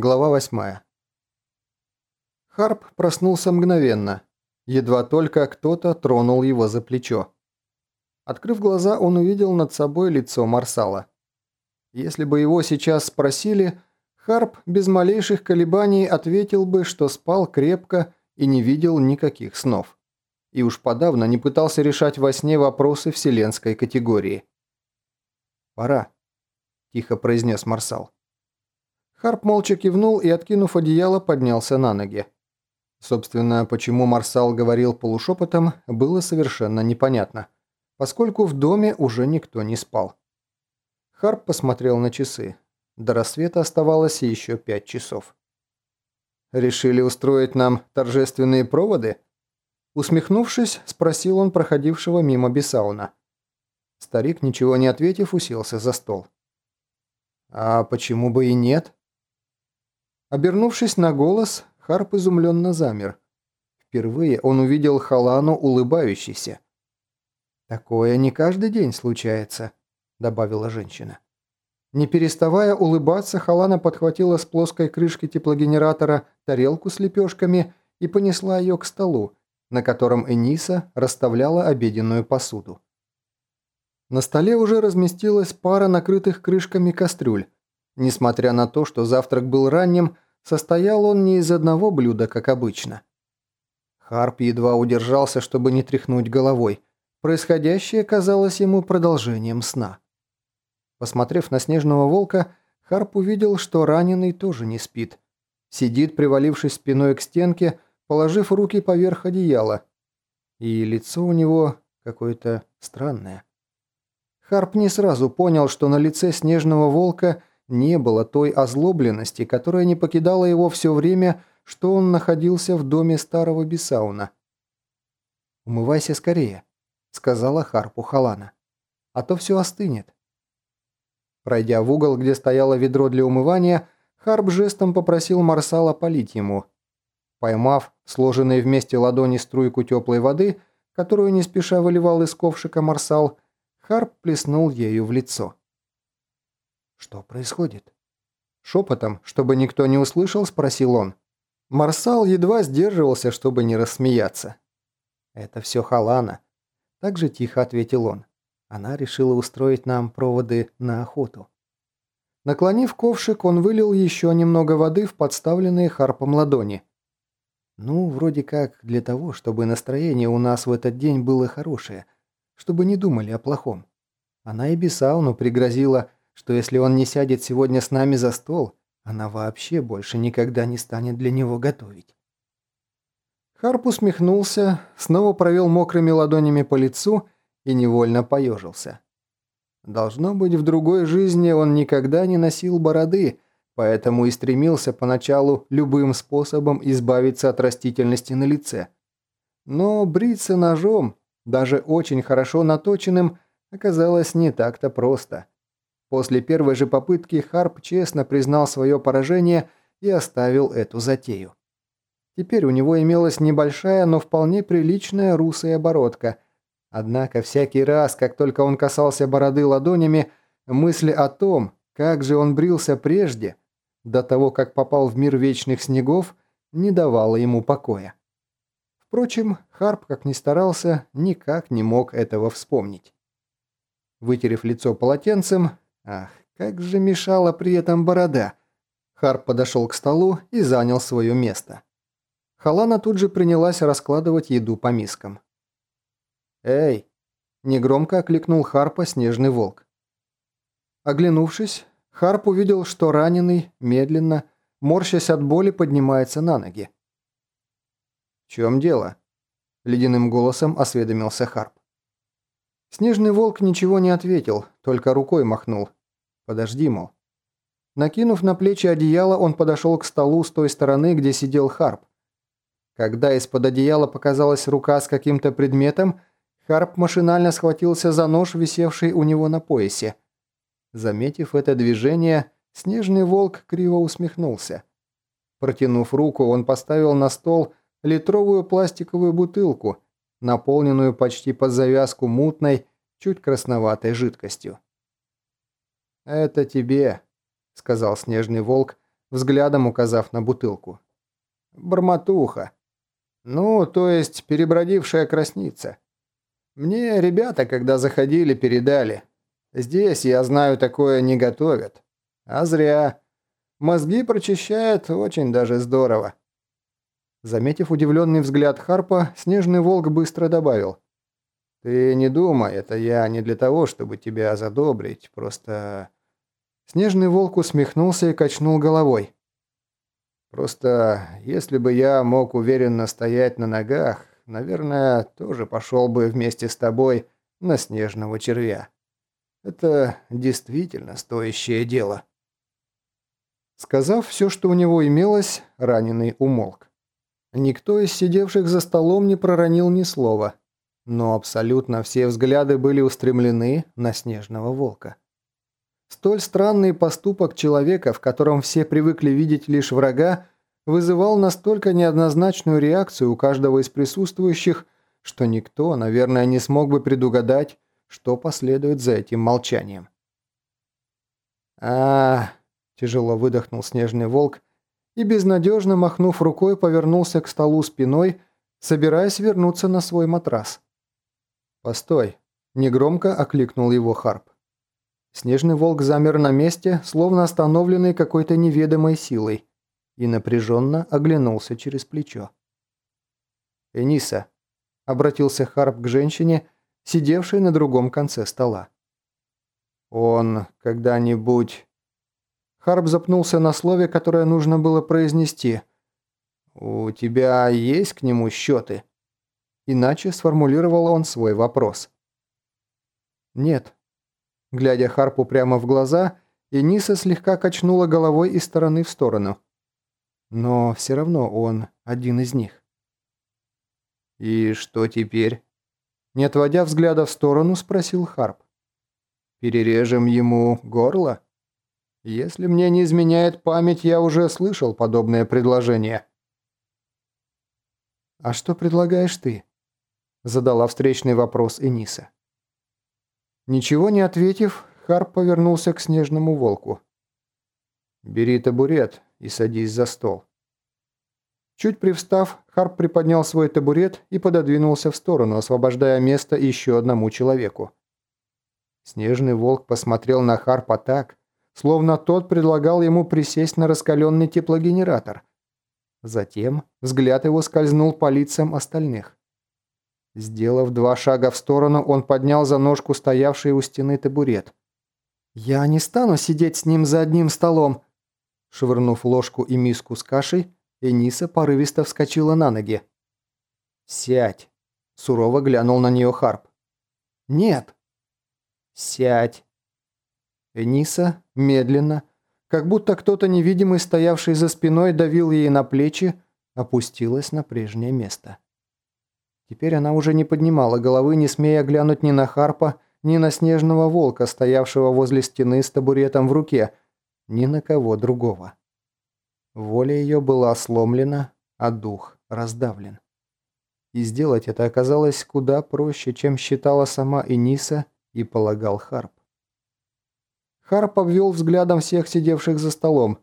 Глава 8. Харп проснулся мгновенно. Едва только кто-то тронул его за плечо. Открыв глаза, он увидел над собой лицо Марсала. Если бы его сейчас спросили, Харп без малейших колебаний ответил бы, что спал крепко и не видел никаких снов. И уж подавно не пытался решать во сне вопросы вселенской категории. «Пора», – тихо произнес Марсал. Харп молча кивнул и, откинув одеяло, поднялся на ноги. Собственно, почему Марсал говорил полушепотом, было совершенно непонятно, поскольку в доме уже никто не спал. Харп посмотрел на часы. До рассвета оставалось еще пять часов. «Решили устроить нам торжественные проводы?» Усмехнувшись, спросил он проходившего мимо Бесауна. Старик, ничего не ответив, уселся за стол. «А почему бы и нет?» Обернувшись на голос, Харп изумленно замер. Впервые он увидел Халану улыбающейся. «Такое не каждый день случается», — добавила женщина. Не переставая улыбаться, Халана подхватила с плоской крышки теплогенератора тарелку с лепешками и понесла ее к столу, на котором Эниса расставляла обеденную посуду. На столе уже разместилась пара накрытых крышками кастрюль, Несмотря на то, что завтрак был ранним, состоял он не из одного блюда, как обычно. Харп едва удержался, чтобы не тряхнуть головой. Происходящее казалось ему продолжением сна. Посмотрев на снежного волка, Харп увидел, что раненый тоже не спит. Сидит, привалившись спиной к стенке, положив руки поверх одеяла. И лицо у него какое-то странное. Харп не сразу понял, что на лице снежного волка не было той озлобленности, которая не покидала его все время, что он находился в доме старого Бесауна. «Умывайся скорее», — сказала Харпу Халана, — «а то все остынет». Пройдя в угол, где стояло ведро для умывания, Харп жестом попросил Марсала полить ему. Поймав сложенные вместе ладони струйку теплой воды, которую не спеша выливал из ковшика Марсал, Харп плеснул ею в лицо. «Что происходит?» Шепотом, чтобы никто не услышал, спросил он. Марсал едва сдерживался, чтобы не рассмеяться. «Это все Халана», – так же тихо ответил он. Она решила устроить нам проводы на охоту. Наклонив ковшик, он вылил еще немного воды в подставленные харпом ладони. Ну, вроде как для того, чтобы настроение у нас в этот день было хорошее, чтобы не думали о плохом. Она и Бесауну пригрозила, что если он не сядет сегодня с нами за стол, она вообще больше никогда не станет для него готовить. Харп усмехнулся, снова провел мокрыми ладонями по лицу и невольно поежился. Должно быть, в другой жизни он никогда не носил бороды, поэтому и стремился поначалу любым способом избавиться от растительности на лице. Но бриться ножом, даже очень хорошо наточенным, оказалось не так-то просто. После первой же попытки Харп честно признал свое поражение и оставил эту затею. Теперь у него имелась небольшая, но вполне приличная русая бородка. Однако всякий раз, как только он касался бороды ладонями, мысли о том, как же он брился прежде, до того, как попал в мир вечных снегов, не давала ему покоя. Впрочем, Харп, как ни старался, никак не мог этого вспомнить. Вытерев лицо полотенцем, Ах, как же мешала при этом борода. Харп подошел к столу и занял свое место. Халана тут же принялась раскладывать еду по мискам. «Эй!» – негромко окликнул Харпа снежный волк. Оглянувшись, Харп увидел, что раненый, медленно, морщась от боли, поднимается на ноги. «В чем дело?» – ледяным голосом осведомился Харп. Снежный волк ничего не ответил, только рукой махнул, Подожди, мол. Накинув на плечи одеяло, он подошел к столу с той стороны, где сидел Харп. Когда из-под одеяла показалась рука с каким-то предметом, Харп машинально схватился за нож, висевший у него на поясе. Заметив это движение, снежный волк криво усмехнулся. Протянув руку, он поставил на стол литровую пластиковую бутылку, наполненную почти под завязку мутной, чуть красноватой жидкостью. «Это тебе», — сказал снежный волк, взглядом указав на бутылку. «Бормотуха. Ну, то есть перебродившая красница. Мне ребята, когда заходили, передали. Здесь, я знаю, такое не готовят. А зря. Мозги прочищает очень даже здорово». Заметив удивленный взгляд Харпа, Снежный Волк быстро добавил. «Ты не думай, это я не для того, чтобы тебя задобрить, просто...» Снежный Волк усмехнулся и качнул головой. «Просто, если бы я мог уверенно стоять на ногах, наверное, тоже пошел бы вместе с тобой на снежного червя. Это действительно стоящее дело». Сказав все, что у него имелось, раненый умолк. Никто из сидевших за столом не проронил ни слова, но абсолютно все взгляды были устремлены на снежного волка. Столь странный поступок человека, в котором все привыкли видеть лишь врага, вызывал настолько неоднозначную реакцию у каждого из присутствующих, что никто, наверное, не смог бы предугадать, что последует за этим молчанием. а, тяжело выдохнул снежный волк и, безнадежно махнув рукой, повернулся к столу спиной, собираясь вернуться на свой матрас. «Постой!» – негромко окликнул его Харп. Снежный волк замер на месте, словно остановленный какой-то неведомой силой, и напряженно оглянулся через плечо. «Эниса», – обратился Харп к женщине, сидевшей на другом конце стола. «Он когда-нибудь...» Харп запнулся на слове, которое нужно было произнести. «У тебя есть к нему счеты?» Иначе сформулировал он свой вопрос. «Нет». Глядя Харпу прямо в глаза, Эниса слегка качнула головой из стороны в сторону. Но все равно он один из них. «И что теперь?» Не отводя взгляда в сторону, спросил Харп. «Перережем ему горло?» «Если мне не изменяет память, я уже слышал подобное предложение». «А что предлагаешь ты?» Задала встречный вопрос Эниса. Ничего не ответив, Харп повернулся к снежному волку. «Бери табурет и садись за стол». Чуть привстав, Харп приподнял свой табурет и пододвинулся в сторону, освобождая место еще одному человеку. Снежный волк посмотрел на Харпа так, словно тот предлагал ему присесть на раскаленный теплогенератор. Затем взгляд его скользнул по лицам остальных. Сделав два шага в сторону, он поднял за ножку стоявший у стены табурет. «Я не стану сидеть с ним за одним столом!» Швырнув ложку и миску с кашей, Эниса порывисто вскочила на ноги. «Сядь!» – сурово глянул на нее Харп. «Нет!» «Сядь!» Эниса медленно, как будто кто-то невидимый, стоявший за спиной, давил ей на плечи, опустилась на прежнее место. Теперь она уже не поднимала головы, не смея глянуть ни на Харпа, ни на снежного волка, стоявшего возле стены с табуретом в руке, ни на кого другого. Воля ее была сломлена, а дух раздавлен. И сделать это оказалось куда проще, чем считала сама Эниса и полагал Харп. Харп обвел взглядом всех сидевших за столом.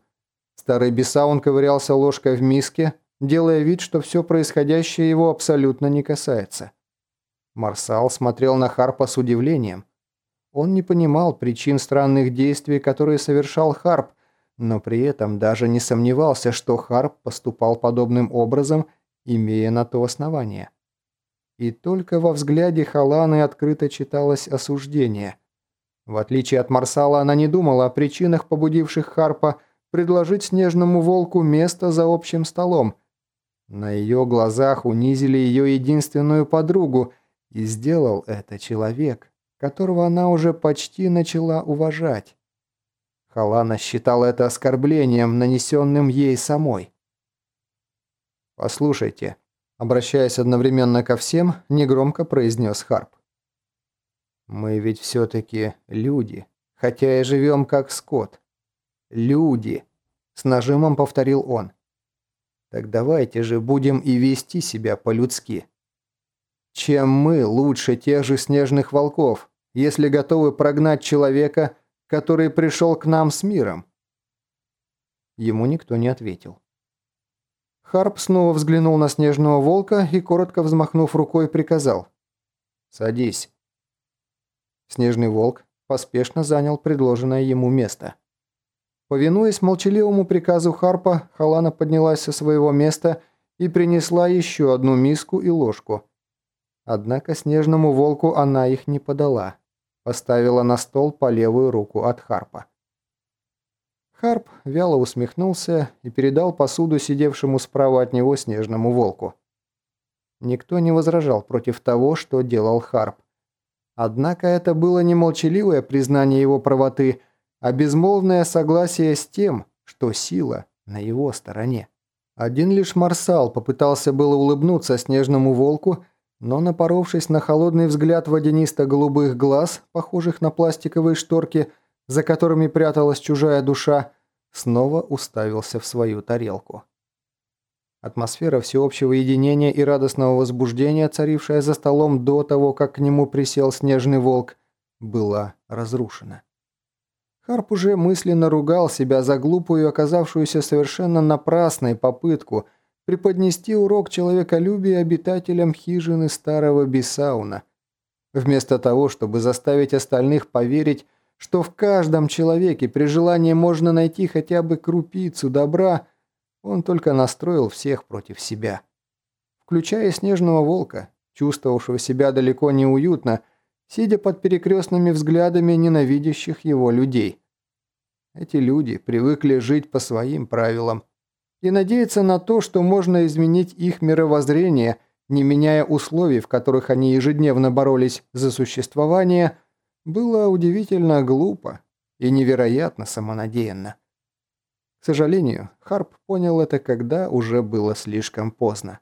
Старый Бесаун ковырялся ложкой в миске, делая вид, что все происходящее его абсолютно не касается. Марсал смотрел на Харпа с удивлением. Он не понимал причин странных действий, которые совершал Харп, но при этом даже не сомневался, что Харп поступал подобным образом, имея на то основание. И только во взгляде Халаны открыто читалось осуждение. В отличие от Марсала, она не думала о причинах, побудивших Харпа предложить Снежному Волку место за общим столом – на ее глазах унизили ее единственную подругу, и сделал это человек, которого она уже почти начала уважать. Халана считала это оскорблением, нанесенным ей самой. «Послушайте», обращаясь одновременно ко всем, негромко произнес Харп. «Мы ведь все-таки люди, хотя и живем как скот. Люди», — с нажимом повторил он. Так давайте же будем и вести себя по-людски. Чем мы лучше тех же снежных волков, если готовы прогнать человека, который пришел к нам с миром? Ему никто не ответил. Харп снова взглянул на снежного волка и, коротко взмахнув рукой, приказал. «Садись». Снежный волк поспешно занял предложенное ему место. Повинуясь молчаливому приказу Харпа, Халана поднялась со своего места и принесла еще одну миску и ложку. Однако снежному волку она их не подала. Поставила на стол по левую руку от Харпа. Харп вяло усмехнулся и передал посуду сидевшему справа от него снежному волку. Никто не возражал против того, что делал Харп. Однако это было не молчаливое признание его правоты, а безмолвное согласие с тем, что сила на его стороне. Один лишь Марсал попытался было улыбнуться снежному волку, но, напоровшись на холодный взгляд водянисто-голубых глаз, похожих на пластиковые шторки, за которыми пряталась чужая душа, снова уставился в свою тарелку. Атмосфера всеобщего единения и радостного возбуждения, царившая за столом до того, как к нему присел снежный волк, была разрушена. Харп уже мысленно ругал себя за глупую, оказавшуюся совершенно напрасной попытку преподнести урок человеколюбия обитателям хижины старого Бисауна, вместо того, чтобы заставить остальных поверить, что в каждом человеке при желании можно найти хотя бы крупицу добра, он только настроил всех против себя. Включая снежного волка, чувствовавшего себя далеко неуютно, сидя под перекрестными взглядами ненавидящих его людей. Эти люди привыкли жить по своим правилам и надеяться на то, что можно изменить их мировоззрение, не меняя условий, в которых они ежедневно боролись за существование – было удивительно глупо и невероятно самонадеянно. К сожалению, Харп понял это, когда уже было слишком поздно.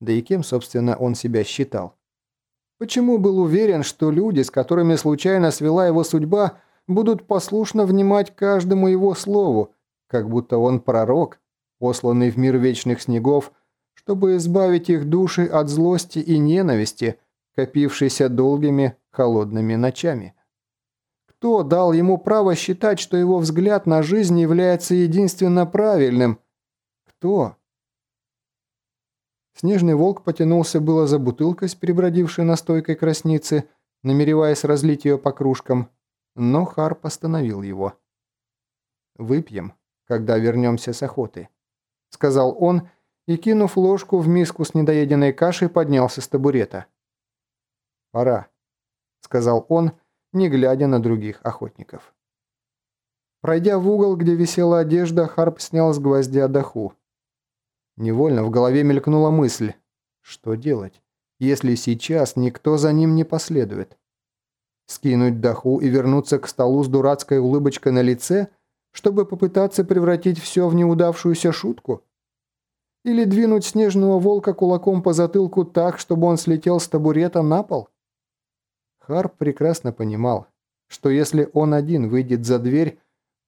Да и кем, собственно, он себя считал? Почему был уверен, что люди, с которыми случайно свела его судьба, будут послушно внимать каждому его слову, как будто он пророк, посланный в мир вечных снегов, чтобы избавить их души от злости и ненависти, копившейся долгими холодными ночами. Кто дал ему право считать, что его взгляд на жизнь является единственно правильным? Кто? Снежный волк потянулся было за бутылкой с перебродившей настойкой красницы, намереваясь разлить ее по кружкам, но Харп остановил его. «Выпьем, когда вернемся с охоты», — сказал он, и, кинув ложку в миску с недоеденной кашей, поднялся с табурета. «Пора», — сказал он, не глядя на других охотников. Пройдя в угол, где висела одежда, Харп снял с гвоздя доху. Невольно в голове мелькнула мысль, что делать, если сейчас никто за ним не последует. Скинуть доху и вернуться к столу с дурацкой улыбочкой на лице, чтобы попытаться превратить все в неудавшуюся шутку? Или двинуть снежного волка кулаком по затылку так, чтобы он слетел с табурета на пол? Харп прекрасно понимал, что если он один выйдет за дверь,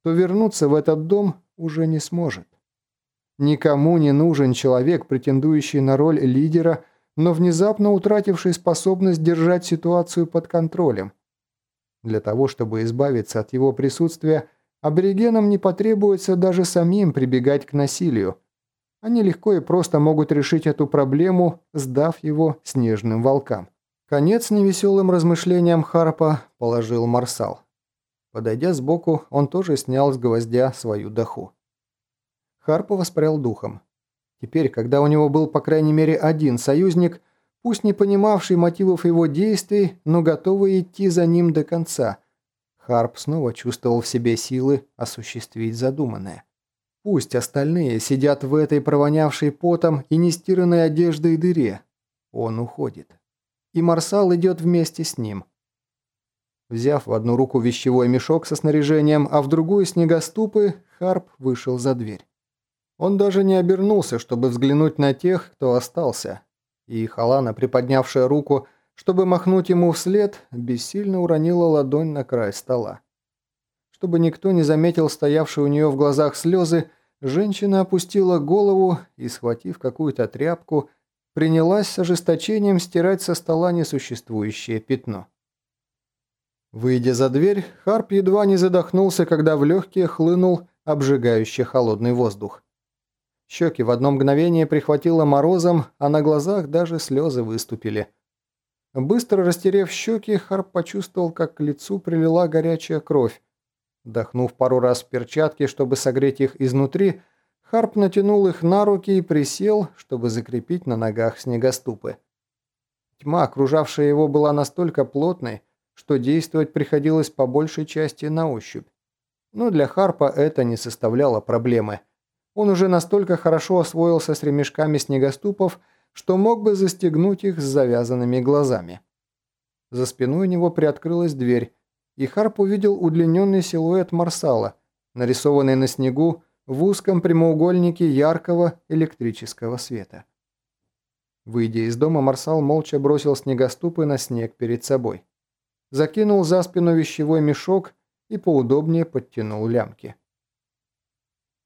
то вернуться в этот дом уже не сможет. Никому не нужен человек, претендующий на роль лидера, но внезапно утративший способность держать ситуацию под контролем. Для того, чтобы избавиться от его присутствия, аборигенам не потребуется даже самим прибегать к насилию. Они легко и просто могут решить эту проблему, сдав его снежным волкам. Конец невеселым размышлениям Харпа положил Марсал. Подойдя сбоку, он тоже снял с гвоздя свою доху. Харпа воспрял духом. Теперь, когда у него был по крайней мере один союзник, пусть не понимавший мотивов его действий, но готовый идти за ним до конца, Харп снова чувствовал в себе силы осуществить задуманное. Пусть остальные сидят в этой провонявшей потом и нестиранной одеждой дыре. Он уходит и Марсал идет вместе с ним. Взяв в одну руку вещевой мешок со снаряжением, а в другую снегоступы, Харп вышел за дверь. Он даже не обернулся, чтобы взглянуть на тех, кто остался. И Халана, приподнявшая руку, чтобы махнуть ему вслед, бессильно уронила ладонь на край стола. Чтобы никто не заметил стоявшие у нее в глазах слезы, женщина опустила голову и, схватив какую-то тряпку, принялась с ожесточением стирать со стола несуществующее пятно. Выйдя за дверь, Харп едва не задохнулся, когда в легкие хлынул обжигающий холодный воздух. Щеки в одно мгновение прихватило морозом, а на глазах даже слезы выступили. Быстро растерев щеки, Харп почувствовал, как к лицу прилила горячая кровь. Вдохнув пару раз в перчатки, чтобы согреть их изнутри, Харп натянул их на руки и присел, чтобы закрепить на ногах снегоступы. Тьма, окружавшая его, была настолько плотной, что действовать приходилось по большей части на ощупь. Но для Харпа это не составляло проблемы. Он уже настолько хорошо освоился с ремешками снегоступов, что мог бы застегнуть их с завязанными глазами. За спиной у него приоткрылась дверь, и Харп увидел удлиненный силуэт Марсала, нарисованный на снегу в узком прямоугольнике яркого электрического света. Выйдя из дома, Марсал молча бросил снегоступы на снег перед собой. Закинул за спину вещевой мешок и поудобнее подтянул лямки.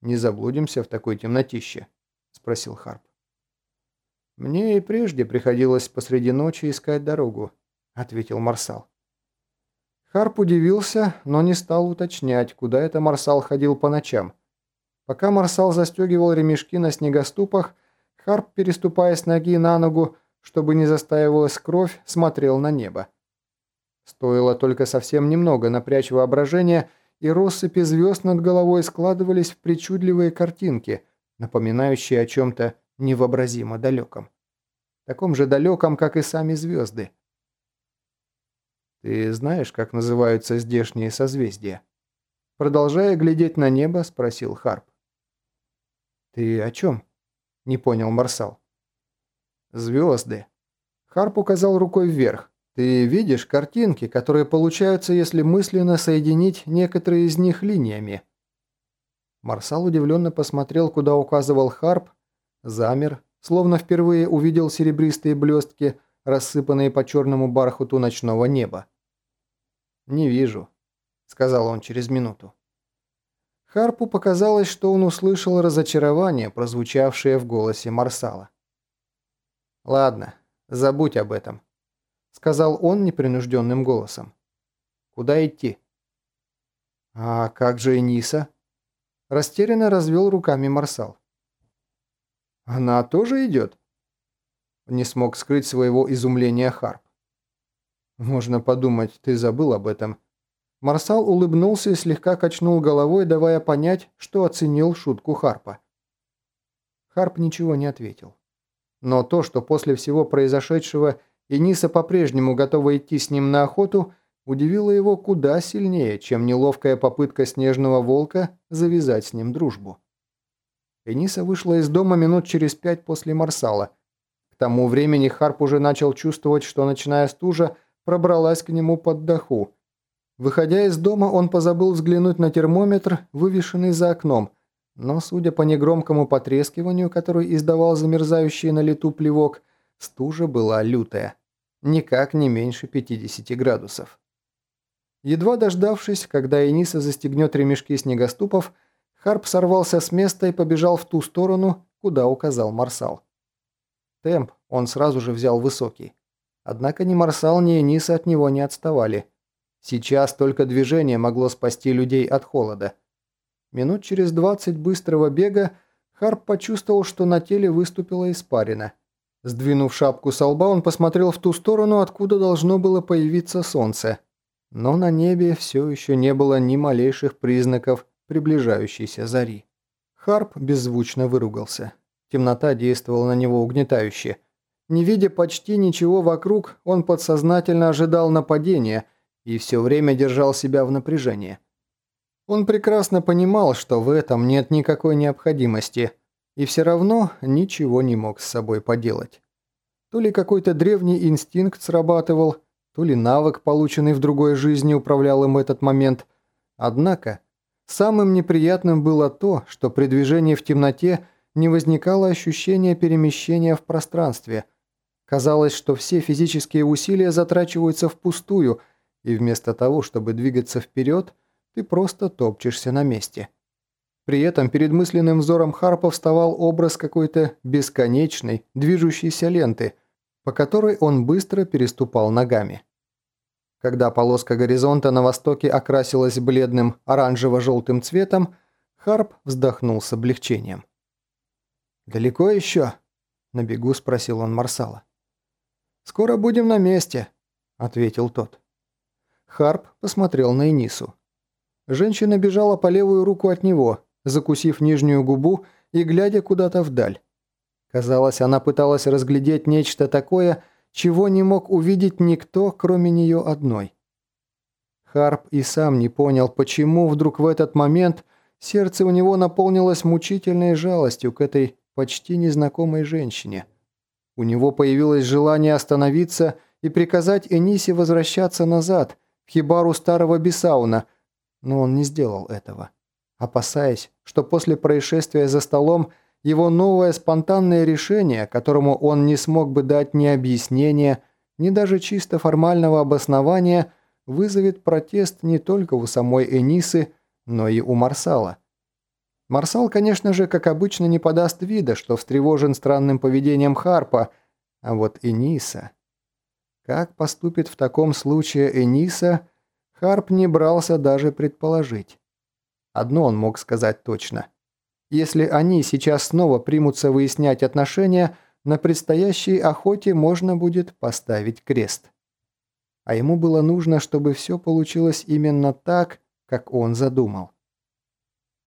«Не заблудимся в такой темнотище?» – спросил Харп. «Мне и прежде приходилось посреди ночи искать дорогу», – ответил Марсал. Харп удивился, но не стал уточнять, куда это Марсал ходил по ночам. Пока Марсал застегивал ремешки на снегоступах, Харп, переступая с ноги на ногу, чтобы не застаивалась кровь, смотрел на небо. Стоило только совсем немного напрячь воображение, и россыпи звезд над головой складывались в причудливые картинки, напоминающие о чем-то невообразимо далеком. Таком же далеком, как и сами звезды. «Ты знаешь, как называются здешние созвездия?» Продолжая глядеть на небо, спросил Харп. «Ты о чем?» – не понял Марсал. «Звезды». Харп указал рукой вверх. «Ты видишь картинки, которые получаются, если мысленно соединить некоторые из них линиями?» Марсал удивленно посмотрел, куда указывал Харп, замер, словно впервые увидел серебристые блестки, рассыпанные по черному бархату ночного неба. «Не вижу», — сказал он через минуту. Харпу показалось, что он услышал разочарование, прозвучавшее в голосе Марсала. «Ладно, забудь об этом», — сказал он непринужденным голосом. «Куда идти?» «А как же Эниса?» Растерянно развел руками Марсал. «Она тоже идет?» Не смог скрыть своего изумления Харп. «Можно подумать, ты забыл об этом», Марсал улыбнулся и слегка качнул головой, давая понять, что оценил шутку Харпа. Харп ничего не ответил. Но то, что после всего произошедшего Эниса по-прежнему готова идти с ним на охоту, удивило его куда сильнее, чем неловкая попытка снежного волка завязать с ним дружбу. Эниса вышла из дома минут через пять после Марсала. К тому времени Харп уже начал чувствовать, что ночная стужа пробралась к нему под даху, Выходя из дома, он позабыл взглянуть на термометр, вывешенный за окном, но, судя по негромкому потрескиванию, который издавал замерзающий на лету плевок, стужа была лютая. Никак не меньше 50 градусов. Едва дождавшись, когда Эниса застегнет ремешки снегоступов, Харп сорвался с места и побежал в ту сторону, куда указал Марсал. Темп он сразу же взял высокий. Однако ни Марсал, ни Эниса от него не отставали – Сейчас только движение могло спасти людей от холода. Минут через двадцать быстрого бега Харп почувствовал, что на теле выступила испарина. Сдвинув шапку со лба, он посмотрел в ту сторону, откуда должно было появиться солнце. Но на небе все еще не было ни малейших признаков приближающейся зари. Харп беззвучно выругался. Темнота действовала на него угнетающе. Не видя почти ничего вокруг, он подсознательно ожидал нападения – и все время держал себя в напряжении. Он прекрасно понимал, что в этом нет никакой необходимости, и все равно ничего не мог с собой поделать. То ли какой-то древний инстинкт срабатывал, то ли навык, полученный в другой жизни, управлял им этот момент. Однако, самым неприятным было то, что при движении в темноте не возникало ощущения перемещения в пространстве. Казалось, что все физические усилия затрачиваются впустую – и вместо того, чтобы двигаться вперед, ты просто топчешься на месте. При этом перед мысленным взором Харпа вставал образ какой-то бесконечной, движущейся ленты, по которой он быстро переступал ногами. Когда полоска горизонта на востоке окрасилась бледным оранжево-желтым цветом, Харп вздохнул с облегчением. «Далеко еще?» – на бегу спросил он Марсала. «Скоро будем на месте», – ответил тот. Харп посмотрел на Энису. Женщина бежала по левую руку от него, закусив нижнюю губу и глядя куда-то вдаль. Казалось, она пыталась разглядеть нечто такое, чего не мог увидеть никто, кроме нее одной. Харп и сам не понял, почему вдруг в этот момент сердце у него наполнилось мучительной жалостью к этой почти незнакомой женщине. У него появилось желание остановиться и приказать Энисе возвращаться назад, в хибару старого Бесауна, но он не сделал этого, опасаясь, что после происшествия за столом его новое спонтанное решение, которому он не смог бы дать ни объяснения, ни даже чисто формального обоснования, вызовет протест не только у самой Энисы, но и у Марсала. Марсал, конечно же, как обычно, не подаст вида, что встревожен странным поведением Харпа, а вот Эниса... Как поступит в таком случае Эниса, Харп не брался даже предположить. Одно он мог сказать точно. Если они сейчас снова примутся выяснять отношения, на предстоящей охоте можно будет поставить крест. А ему было нужно, чтобы все получилось именно так, как он задумал.